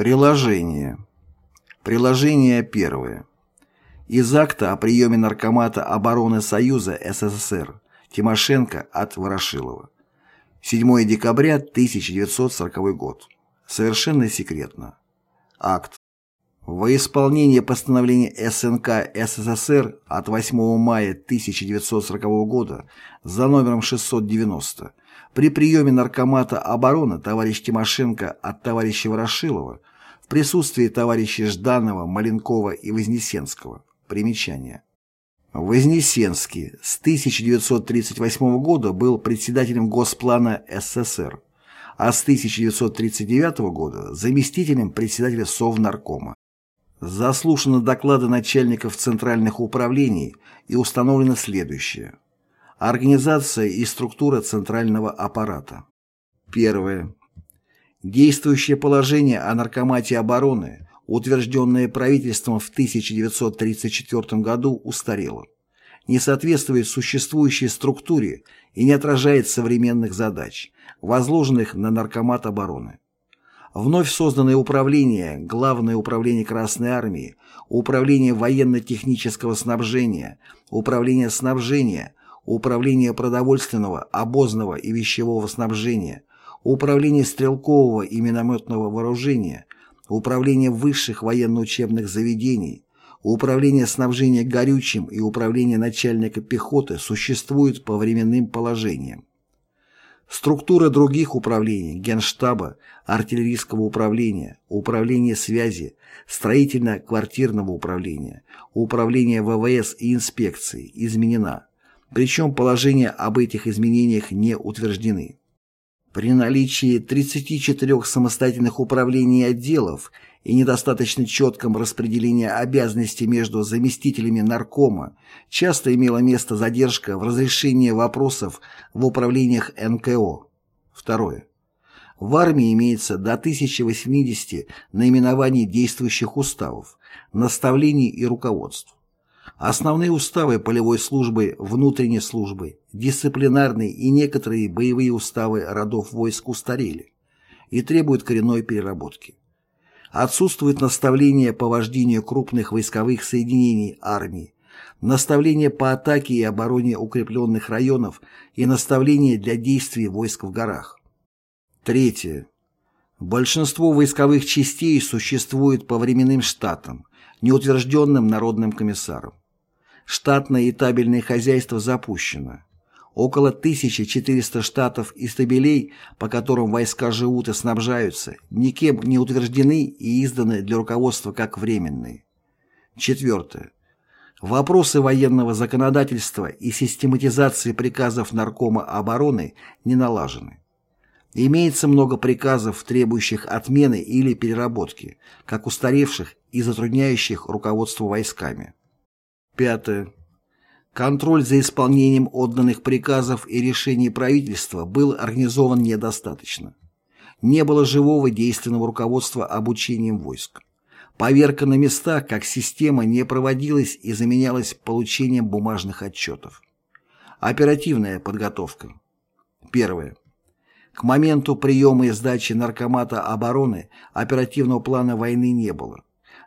Приложение. Приложение первое. Из акта о приеме Наркомата обороны Союза СССР Тимошенко от Ворошилова. 7 декабря 1940 год. Совершенно секретно. Акт. Во исполнение постановления СНК СССР от 8 мая 1940 года за номером 690 при приеме Наркомата обороны товарищ Тимошенко от товарища Ворошилова присутствии товарищей Жданова, Маленкова и Вознесенского. Примечание. Вознесенский с 1938 года был председателем Госплана СССР, а с 1939 года заместителем председателя Совнаркома. Заслушаны доклады начальников центральных управлений и установлено следующее. Организация и структура центрального аппарата. Первое. Действующее положение о наркомате обороны, утвержденное правительством в 1934 году, устарело, не соответствует существующей структуре и не отражает современных задач, возложенных на наркомат обороны. Вновь созданное управление, Главное управление Красной Армии, Управление военно-технического снабжения, Управление снабжения, Управление продовольственного, обозного и вещевого снабжения, Управление стрелкового и минометного вооружения, Управление высших военно-учебных заведений, Управление снабжения горючим и Управление начальника пехоты существуют по временным положениям. Структура других управлений, Генштаба, артиллерийского управления, управления связи, строительно-квартирного управления, управления ВВС и инспекции изменена, причем положения об этих изменениях не утверждены. При наличии 34 самостоятельных управлений и отделов и недостаточно четком распределении обязанностей между заместителями наркома часто имела место задержка в разрешении вопросов в управлениях НКО. Второе. В армии имеется до 1080 наименований действующих уставов, наставлений и руководств. Основные уставы полевой службы, внутренней службы, дисциплинарные и некоторые боевые уставы родов войск устарели и требуют коренной переработки. Отсутствует наставление по вождению крупных войсковых соединений армии, наставление по атаке и обороне укрепленных районов и наставление для действий войск в горах. Третье. Большинство войсковых частей существует по временным штатам, неутвержденным Народным комиссаром. Штатное и табельное хозяйство запущено. Около 1400 штатов и стабилей, по которым войска живут и снабжаются, никем не утверждены и изданы для руководства как временные. Четвертое. Вопросы военного законодательства и систематизации приказов Наркома обороны не налажены. Имеется много приказов, требующих отмены или переработки, как устаревших и затрудняющих руководство войсками. Пятое. Контроль за исполнением отданных приказов и решений правительства был организован недостаточно. Не было живого действенного руководства обучением войск. Поверка на местах как система не проводилась и заменялась получением бумажных отчетов. Оперативная подготовка. Первое. К моменту приема и сдачи Наркомата обороны оперативного плана войны не было.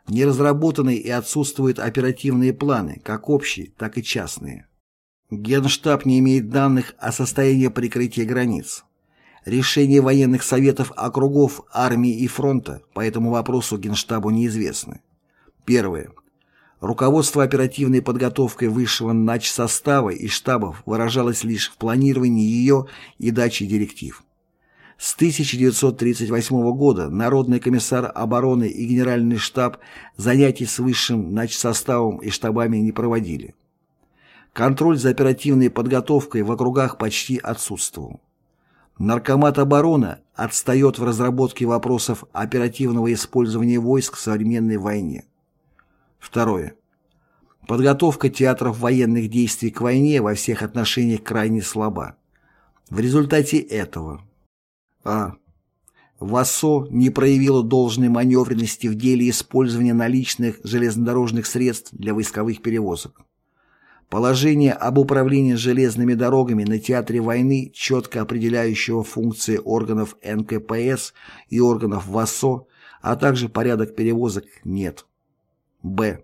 Не разработаны и отсутствуют оперативные планы, как общие, так и частные. Генштаб не имеет данных о состоянии прикрытия границ. Решения военных советов округов, армии и фронта по этому вопросу Генштабу неизвестны. Первое. Руководство оперативной подготовкой высшего начсостава и штабов выражалось лишь в планировании ее и даче директив. С 1938 года Народный комиссар обороны и Генеральный штаб занятий с высшим начсоставом и штабами не проводили. Контроль за оперативной подготовкой в округах почти отсутствовал. Наркомат обороны отстает в разработке вопросов оперативного использования войск в современной войне. Второе. Подготовка театров военных действий к войне во всех отношениях крайне слаба. В результате этого а. ВАСО не проявило должной маневренности в деле использования наличных железнодорожных средств для войсковых перевозок. Положение об управлении железными дорогами на театре войны, четко определяющего функции органов НКПС и органов ВАСО, а также порядок перевозок нет. Б.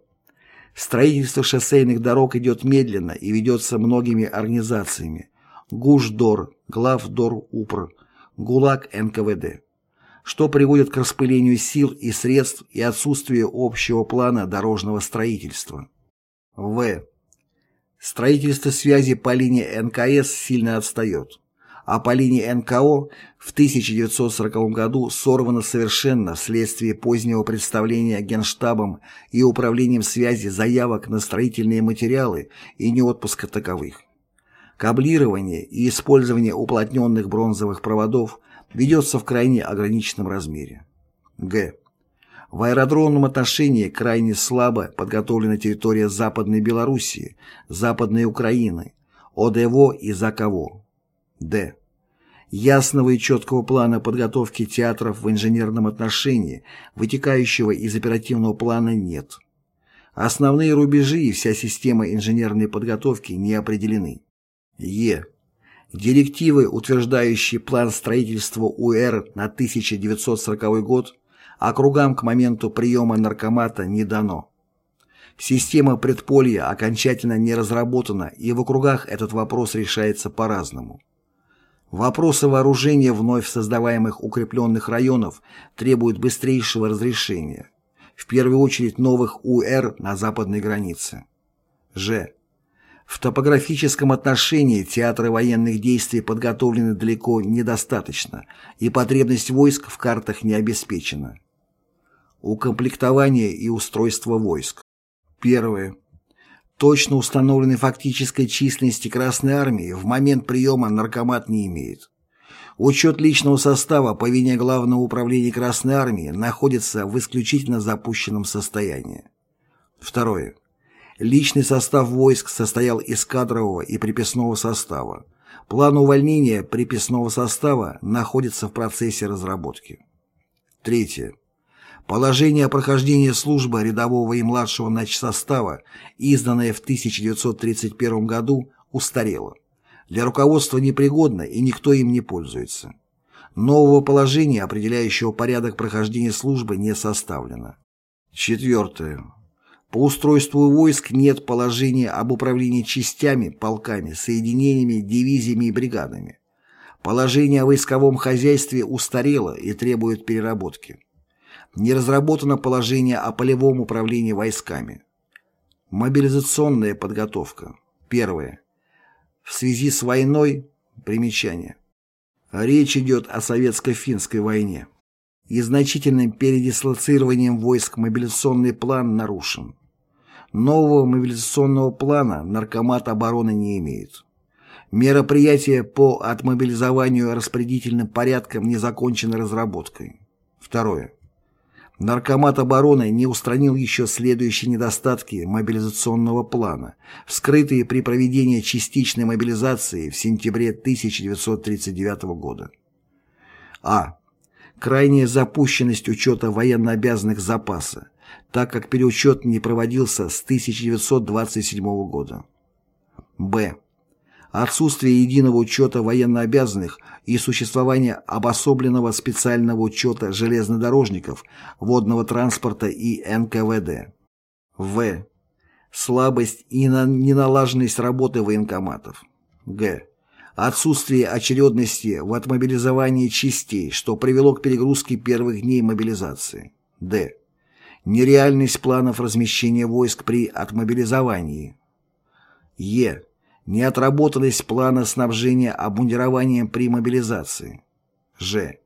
Строительство шоссейных дорог идет медленно и ведется многими организациями ГУЖДОР, Главдор УПР, ГУЛАГ НКВД, что приводит к распылению сил и средств и отсутствию общего плана дорожного строительства. В. Строительство связи по линии НКС сильно отстает, а по линии НКО в 1940 году сорвано совершенно вследствие позднего представления Генштабом и Управлением связи заявок на строительные материалы и неотпуска таковых. Каблирование и использование уплотненных бронзовых проводов ведется в крайне ограниченном размере. Г. В аэродромном отношении крайне слабо подготовлена территория Западной Белоруссии, Западной Украины, ОДВО и ЗАКОВО. Д. Ясного и четкого плана подготовки театров в инженерном отношении, вытекающего из оперативного плана, нет. Основные рубежи и вся система инженерной подготовки не определены. Е. Директивы, утверждающие план строительства УР на 1940 год, округам к моменту приема наркомата не дано. Система предполья окончательно не разработана, и в округах этот вопрос решается по-разному. Вопросы вооружения вновь создаваемых укрепленных районов требуют быстрейшего разрешения, в первую очередь новых УР на западной границе. Ж. В топографическом отношении театры военных действий подготовлены далеко недостаточно, и потребность войск в картах не обеспечена. Укомплектование и устройство войск. Первое. Точно установленной фактической численности Красной Армии в момент приема наркомат не имеет. Учет личного состава по вине Главного управления Красной Армии находится в исключительно запущенном состоянии. Второе. Личный состав войск состоял из кадрового и приписного состава. План увольнения приписного состава находится в процессе разработки. Третье. Положение о прохождении службы рядового и младшего начсостава, изданное в 1931 году, устарело. Для руководства непригодно и никто им не пользуется. Нового положения, определяющего порядок прохождения службы, не составлено. Четвертое. По устройству войск нет положения об управлении частями, полками, соединениями, дивизиями и бригадами. Положение о войсковом хозяйстве устарело и требует переработки. Не разработано положение о полевом управлении войсками. Мобилизационная подготовка. Первое. В связи с войной, примечание. Речь идет о советско-финской войне. И значительным передислоцированием войск мобилизационный план нарушен. Нового мобилизационного плана Наркомат обороны не имеет. Мероприятие по отмобилизованию распределительным порядком не закончено разработкой. Второе. Наркомат обороны не устранил еще следующие недостатки мобилизационного плана, вскрытые при проведении частичной мобилизации в сентябре 1939 года. А. Крайняя запущенность учета военнообязанных запаса, так как переучет не проводился с 1927 года. Б. Отсутствие единого учета военнообязанных и существование обособленного специального учета железнодорожников, водного транспорта и НКВД. В. Слабость и неналаженность работы военкоматов. Г. Отсутствие очередности в отмобилизовании частей, что привело к перегрузке первых дней мобилизации. Д нереальность планов размещения войск при отмобилизовании. Е. Неотработанность плана снабжения обмундированием при мобилизации. Ж.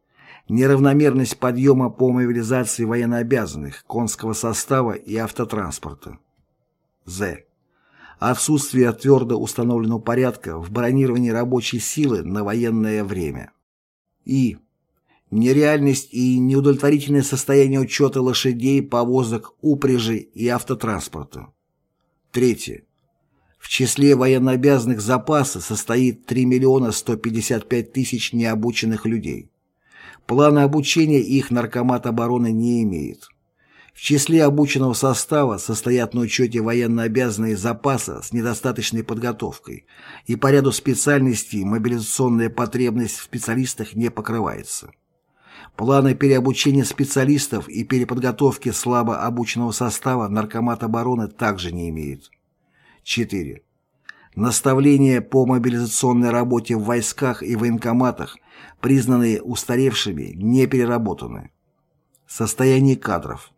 Неравномерность подъема по мобилизации военнообязанных, конского состава и автотранспорта. З. Отсутствие твердо установленного порядка в бронировании рабочей силы на военное время. И нереальность и неудовлетворительное состояние учета лошадей, повозок, упряжи и автотранспорта. Третье. В числе военнообязанных запаса состоит 3 миллиона 155 тысяч необученных людей. Плана обучения их Наркомат обороны не имеет. В числе обученного состава состоят на учете военнообязанные запаса с недостаточной подготовкой, и по ряду специальностей мобилизационная потребность в специалистах не покрывается. Планы переобучения специалистов и переподготовки слабо обученного состава Наркомат обороны также не имеет. 4. Наставления по мобилизационной работе в войсках и военкоматах, признанные устаревшими, не переработаны. Состояние кадров.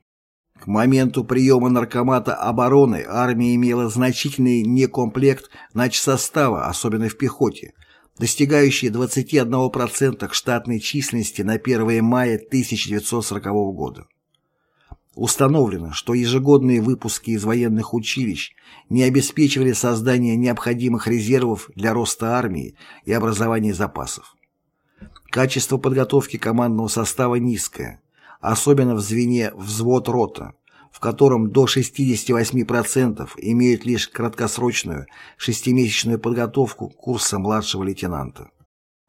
К моменту приема Наркомата обороны армия имела значительный некомплект начсостава, особенно в пехоте, достигающий 21% к штатной численности на 1 мая 1940 года. Установлено, что ежегодные выпуски из военных училищ не обеспечивали создание необходимых резервов для роста армии и образования запасов. Качество подготовки командного состава низкое, особенно в звене взвод-рота, в котором до 68% имеют лишь краткосрочную шестимесячную подготовку курса младшего лейтенанта.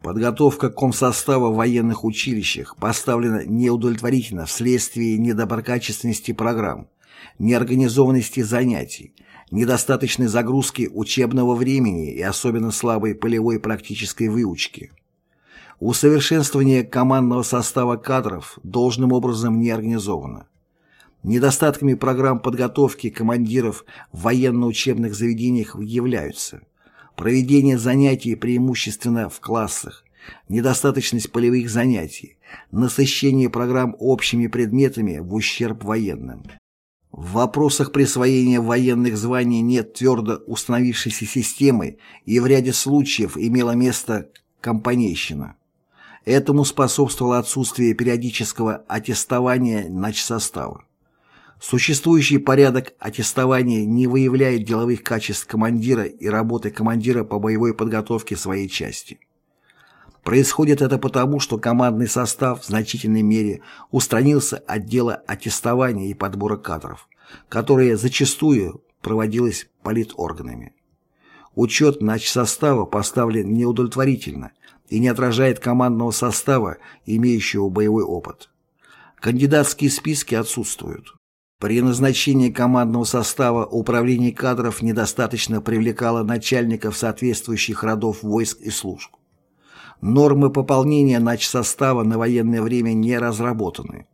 Подготовка комсостава в военных училищах поставлена неудовлетворительно вследствие недоброкачественности программ, неорганизованности занятий, недостаточной загрузки учебного времени и особенно слабой полевой практической выучки. Усовершенствование командного состава кадров должным образом не организовано. Недостатками программ подготовки командиров в военно-учебных заведениях являются проведение занятий преимущественно в классах, недостаточность полевых занятий, насыщение программ общими предметами в ущерб военным. В вопросах присвоения военных званий нет твердо установившейся системы и в ряде случаев имела место компанейщина. Этому способствовало отсутствие периодического аттестования начсостава. Существующий порядок аттестования не выявляет деловых качеств командира и работы командира по боевой подготовке своей части. Происходит это потому, что командный состав в значительной мере устранился от дела аттестования и подбора кадров, которое зачастую проводилось политорганами. Учет начсостава поставлен неудовлетворительно и не отражает командного состава, имеющего боевой опыт. Кандидатские списки отсутствуют. При назначении командного состава управление кадров недостаточно привлекало начальников соответствующих родов войск и служб. Нормы пополнения начсостава на военное время не разработаны.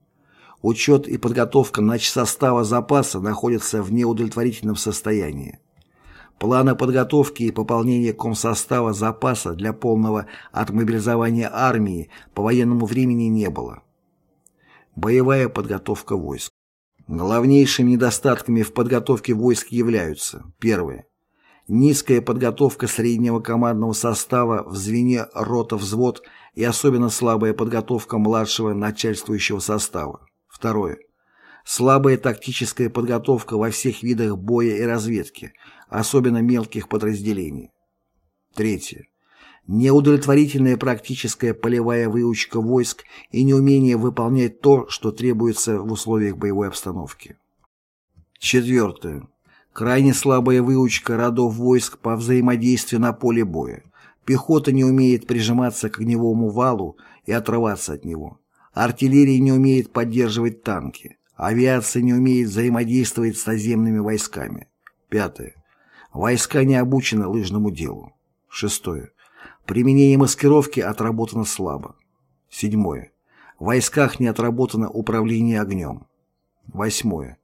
Учет и подготовка начсостава запаса находятся в неудовлетворительном состоянии. Плана подготовки и пополнения комсостава запаса для полного отмобилизования армии по военному времени не было. Боевая подготовка войск. Главнейшими недостатками в подготовке войск являются Первое. Низкая подготовка среднего командного состава в звене рота-взвод и особенно слабая подготовка младшего начальствующего состава. Второе. Слабая тактическая подготовка во всех видах боя и разведки, особенно мелких подразделений. Третье. Неудовлетворительная практическая полевая выучка войск и неумение выполнять то, что требуется в условиях боевой обстановки. Четвертое. Крайне слабая выучка родов войск по взаимодействию на поле боя. Пехота не умеет прижиматься к огневому валу и отрываться от него. Артиллерия не умеет поддерживать танки. Авиация не умеет взаимодействовать с наземными войсками. Пятое. Войска не обучены лыжному делу. Шестое. Применение маскировки отработано слабо. Седьмое. В войсках не отработано управление огнем. Восьмое.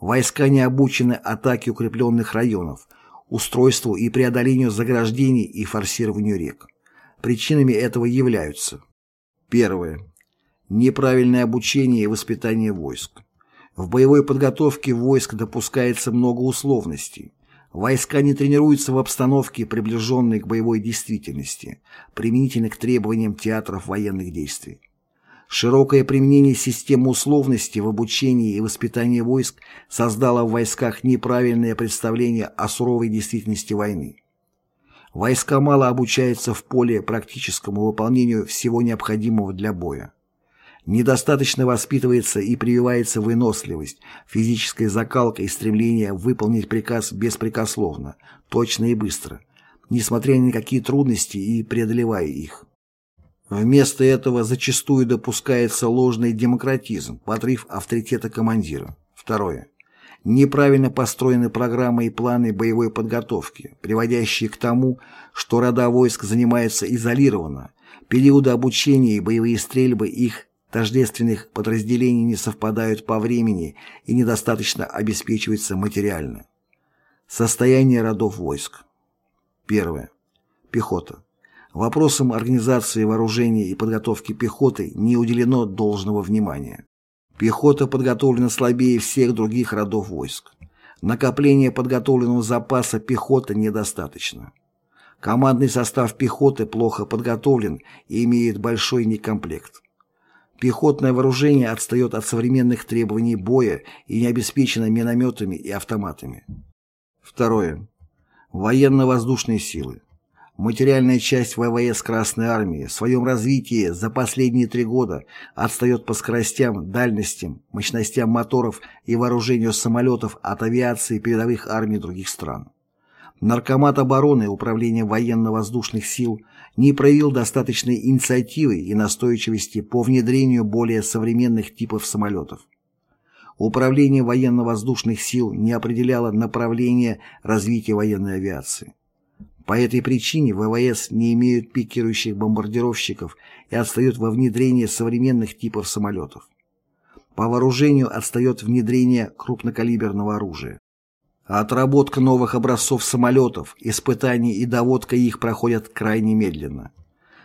Войска не обучены атаке укрепленных районов, устройству и преодолению заграждений и форсированию рек. Причинами этого являются Первое. Неправильное обучение и воспитание войск. В боевой подготовке войск допускается много условностей. Войска не тренируются в обстановке, приближенной к боевой действительности, применительно к требованиям театров военных действий. Широкое применение системы условности в обучении и воспитании войск создало в войсках неправильное представление о суровой действительности войны. Войска мало обучаются в поле практическому выполнению всего необходимого для боя. Недостаточно воспитывается и прививается выносливость, физическая закалка и стремление выполнить приказ беспрекословно, точно и быстро, несмотря ни на какие трудности и преодолевая их. Вместо этого зачастую допускается ложный демократизм, подрыв авторитета командира. Второе. Неправильно построены программы и планы боевой подготовки, приводящие к тому, что рода войск занимаются изолированно, периоды обучения и боевые стрельбы их тождественных подразделений не совпадают по времени и недостаточно обеспечиваются материально. Состояние родов войск. Первое. Пехота. Вопросам организации вооружения и подготовки пехоты не уделено должного внимания. Пехота подготовлена слабее всех других родов войск. Накопление подготовленного запаса пехоты недостаточно. Командный состав пехоты плохо подготовлен и имеет большой некомплект. Пехотное вооружение отстает от современных требований боя и не обеспечено минометами и автоматами. Второе. Военно-воздушные силы. Материальная часть ВВС Красной Армии в своем развитии за последние три года отстает по скоростям, дальностям, мощностям моторов и вооружению самолетов от авиации передовых армий других стран. Наркомат обороны Управления военно-воздушных сил не проявил достаточной инициативы и настойчивости по внедрению более современных типов самолетов. Управление военно-воздушных сил не определяло направление развития военной авиации. По этой причине ВВС не имеют пикирующих бомбардировщиков и отстают во внедрении современных типов самолетов. По вооружению отстает внедрение крупнокалиберного оружия. Отработка новых образцов самолетов, испытания и доводка их проходят крайне медленно.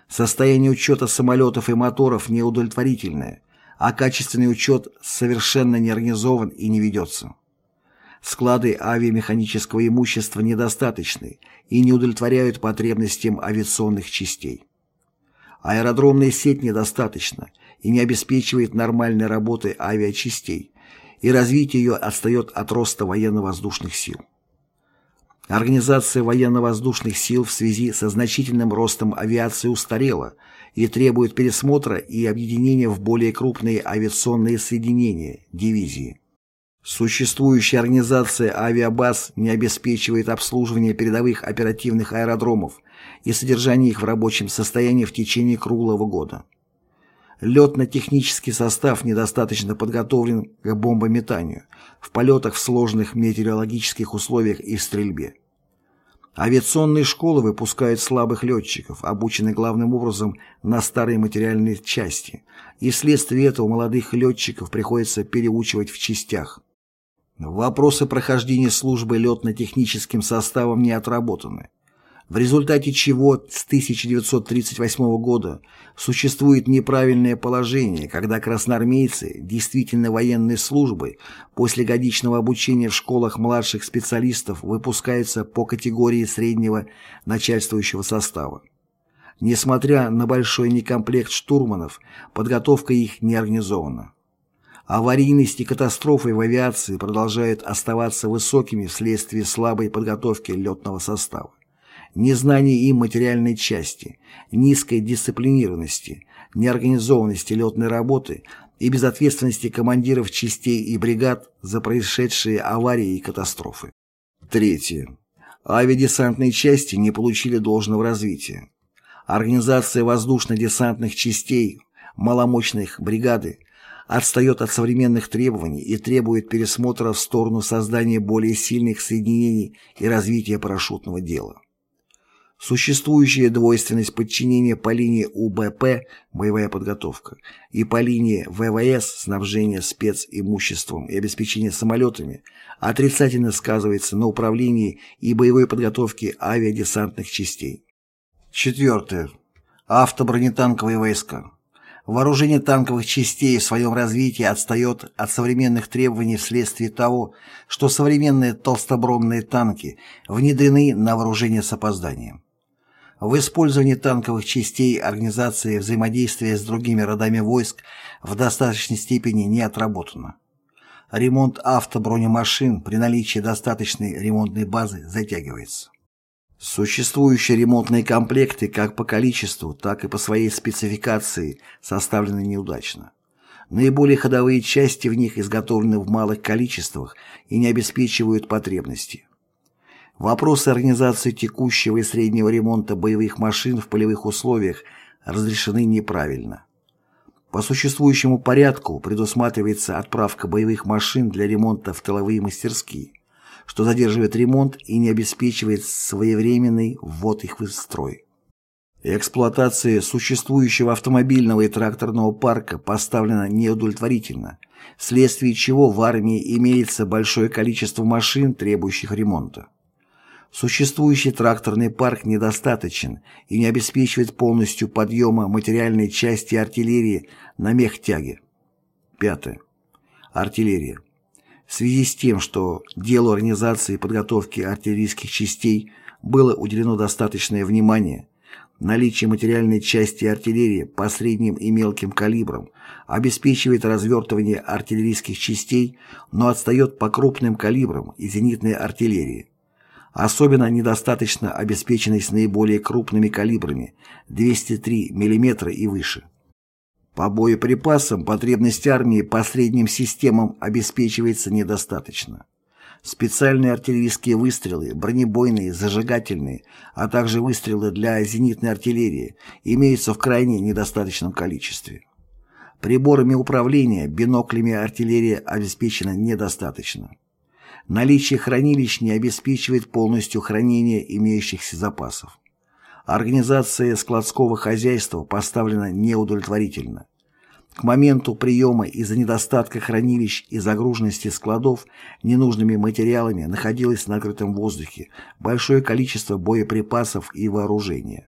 Состояние учета самолетов и моторов неудовлетворительное, а качественный учет совершенно не организован и не ведется. Склады авиамеханического имущества недостаточны и не удовлетворяют потребностям авиационных частей. Аэродромная сеть недостаточна и не обеспечивает нормальной работы авиачастей, и развитие ее отстает от роста военно-воздушных сил. Организация военно-воздушных сил в связи со значительным ростом авиации устарела и требует пересмотра и объединения в более крупные авиационные соединения, дивизии. Существующая организация авиабаз не обеспечивает обслуживание передовых оперативных аэродромов и содержание их в рабочем состоянии в течение круглого года. Летно-технический состав недостаточно подготовлен к бомбометанию, в полетах в сложных метеорологических условиях и в стрельбе. Авиационные школы выпускают слабых летчиков, обученных главным образом на старой материальной части, и вследствие этого молодых летчиков приходится переучивать в частях. Вопросы прохождения службы летно-техническим составом не отработаны, в результате чего с 1938 года существует неправильное положение, когда красноармейцы действительно военной службы после годичного обучения в школах младших специалистов выпускаются по категории среднего начальствующего состава. Несмотря на большой некомплект штурманов, подготовка их не организована. Аварийность и катастрофы в авиации продолжают оставаться высокими вследствие слабой подготовки летного состава, незнания им материальной части, низкой дисциплинированности, неорганизованности летной работы и безответственности командиров частей и бригад за происшедшие аварии и катастрофы. Третье. Авиадесантные части не получили должного развития. Организация воздушно-десантных частей, маломощных бригады отстает от современных требований и требует пересмотра в сторону создания более сильных соединений и развития парашютного дела. Существующая двойственность подчинения по линии УБП «Боевая подготовка» и по линии ВВС «Снабжение специмуществом и обеспечение самолетами» отрицательно сказывается на управлении и боевой подготовке авиадесантных частей. Четвертое. Автобронетанковые войска. Вооружение танковых частей в своем развитии отстает от современных требований вследствие того, что современные толстобронные танки внедрены на вооружение с опозданием. В использовании танковых частей организация взаимодействия с другими родами войск в достаточной степени не отработана. Ремонт автобронемашин при наличии достаточной ремонтной базы затягивается. Существующие ремонтные комплекты как по количеству, так и по своей спецификации составлены неудачно. Наиболее ходовые части в них изготовлены в малых количествах и не обеспечивают потребности. Вопросы организации текущего и среднего ремонта боевых машин в полевых условиях разрешены неправильно. По существующему порядку предусматривается отправка боевых машин для ремонта в тыловые мастерские что задерживает ремонт и не обеспечивает своевременный ввод их в строй. Эксплуатация существующего автомобильного и тракторного парка поставлена неудовлетворительно, вследствие чего в армии имеется большое количество машин, требующих ремонта. Существующий тракторный парк недостаточен и не обеспечивает полностью подъема материальной части артиллерии на мехтяге. Пятое. Артиллерия. В связи с тем, что делу организации и подготовки артиллерийских частей было уделено достаточное внимание, наличие материальной части артиллерии по средним и мелким калибрам обеспечивает развертывание артиллерийских частей, но отстает по крупным калибрам и зенитной артиллерии. Особенно недостаточно обеспеченность наиболее крупными калибрами 203 мм и выше. По боеприпасам потребность армии по средним системам обеспечивается недостаточно. Специальные артиллерийские выстрелы, бронебойные, зажигательные, а также выстрелы для зенитной артиллерии имеются в крайне недостаточном количестве. Приборами управления, биноклями артиллерии обеспечено недостаточно. Наличие хранилищ не обеспечивает полностью хранение имеющихся запасов. Организация складского хозяйства поставлена неудовлетворительно. К моменту приема из-за недостатка хранилищ и загруженности складов ненужными материалами находилось на открытом воздухе большое количество боеприпасов и вооружения.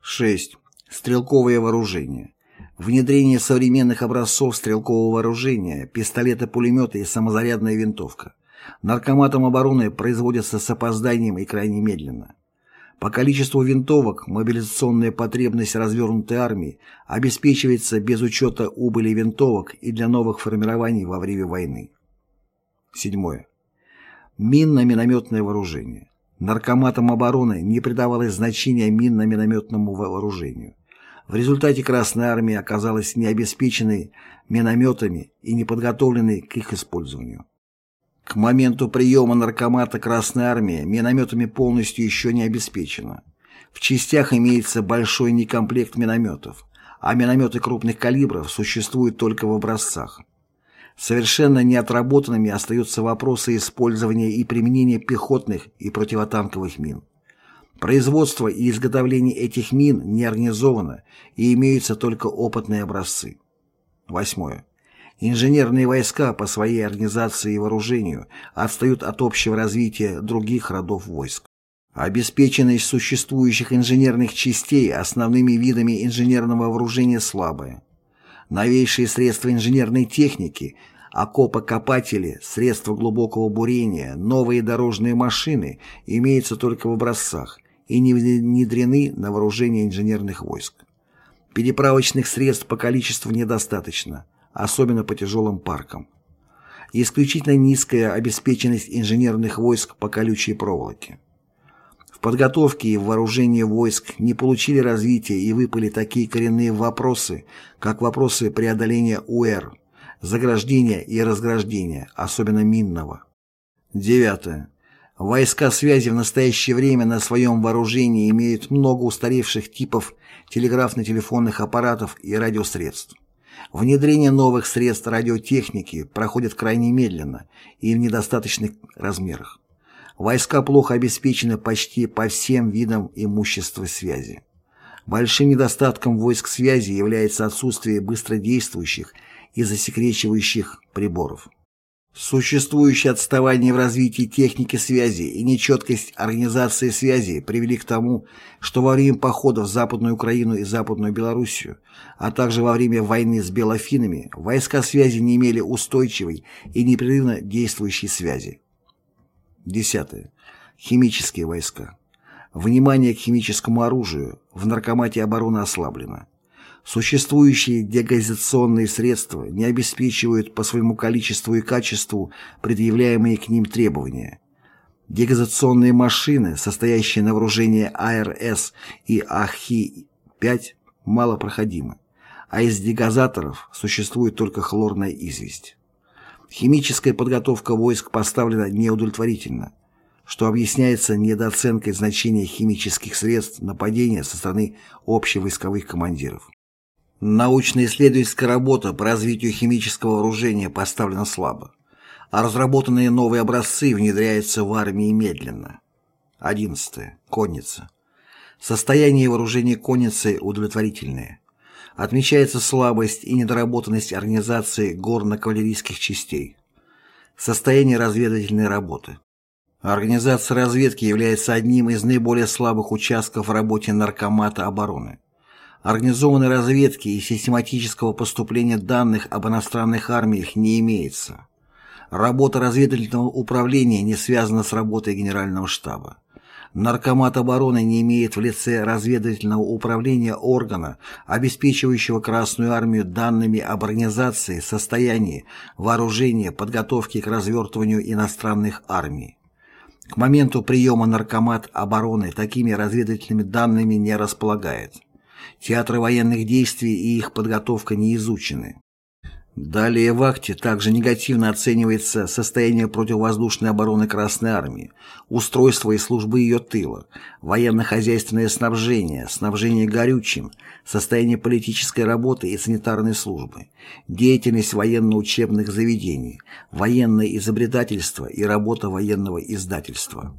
6. Стрелковое вооружение. Внедрение современных образцов стрелкового вооружения, пистолета-пулемета и самозарядная винтовка. Наркоматом обороны производятся с опозданием и крайне медленно. По количеству винтовок мобилизационная потребность развернутой армии обеспечивается без учета убыли винтовок и для новых формирований во время войны. Седьмое. Минно-минометное вооружение. Наркоматам обороны не придавалось значения минно-минометному вооружению. В результате Красная Армия оказалась необеспеченной минометами и неподготовленной к их использованию. К моменту приема наркомата Красной Армии минометами полностью еще не обеспечено. В частях имеется большой некомплект минометов, а минометы крупных калибров существуют только в образцах. Совершенно неотработанными остаются вопросы использования и применения пехотных и противотанковых мин. Производство и изготовление этих мин не организовано и имеются только опытные образцы. Восьмое. Инженерные войска по своей организации и вооружению отстают от общего развития других родов войск. Обеспеченность существующих инженерных частей основными видами инженерного вооружения слабая. Новейшие средства инженерной техники, окопокопатели, средства глубокого бурения, новые дорожные машины имеются только в образцах и не внедрены на вооружение инженерных войск. Переправочных средств по количеству недостаточно – особенно по тяжелым паркам. исключительно низкая обеспеченность инженерных войск по колючей проволоке. В подготовке и в вооружении войск не получили развития и выпали такие коренные вопросы, как вопросы преодоления УР, заграждения и разграждения, особенно минного. Девятое. Войска связи в настоящее время на своем вооружении имеют много устаревших типов телеграфно-телефонных аппаратов и радиосредств. Внедрение новых средств радиотехники проходит крайне медленно и в недостаточных размерах. Войска плохо обеспечены почти по всем видам имущества связи. Большим недостатком войск связи является отсутствие быстродействующих и засекречивающих приборов. Существующее отставание в развитии техники связи и нечеткость организации связи привели к тому, что во время походов в Западную Украину и Западную Белоруссию, а также во время войны с белофинами, войска связи не имели устойчивой и непрерывно действующей связи. Десятое. Химические войска. Внимание к химическому оружию в наркомате обороны ослаблено. Существующие дегазационные средства не обеспечивают по своему количеству и качеству предъявляемые к ним требования. Дегазационные машины, состоящие на вооружении АРС и АХИ-5, малопроходимы, а из дегазаторов существует только хлорная известь. Химическая подготовка войск поставлена неудовлетворительно, что объясняется недооценкой значения химических средств нападения со стороны общевойсковых командиров. Научно-исследовательская работа по развитию химического вооружения поставлена слабо, а разработанные новые образцы внедряются в армии медленно. 11. Конница. Состояние вооружения конницы удовлетворительное. Отмечается слабость и недоработанность организации горно-кавалерийских частей. Состояние разведывательной работы. Организация разведки является одним из наиболее слабых участков в работе Наркомата обороны. Организованной разведки и систематического поступления данных об иностранных армиях не имеется. Работа разведывательного управления не связана с работой Генерального штаба. Наркомат обороны не имеет в лице разведывательного управления органа, обеспечивающего Красную армию данными об организации, состоянии, вооружении, подготовке к развертыванию иностранных армий. К моменту приема Наркомат обороны такими разведывательными данными не располагает. Театры военных действий и их подготовка не изучены. Далее в акте также негативно оценивается состояние противовоздушной обороны Красной Армии, устройство и службы ее тыла, военно-хозяйственное снабжение, снабжение горючим, состояние политической работы и санитарной службы, деятельность военно-учебных заведений, военное изобретательство и работа военного издательства.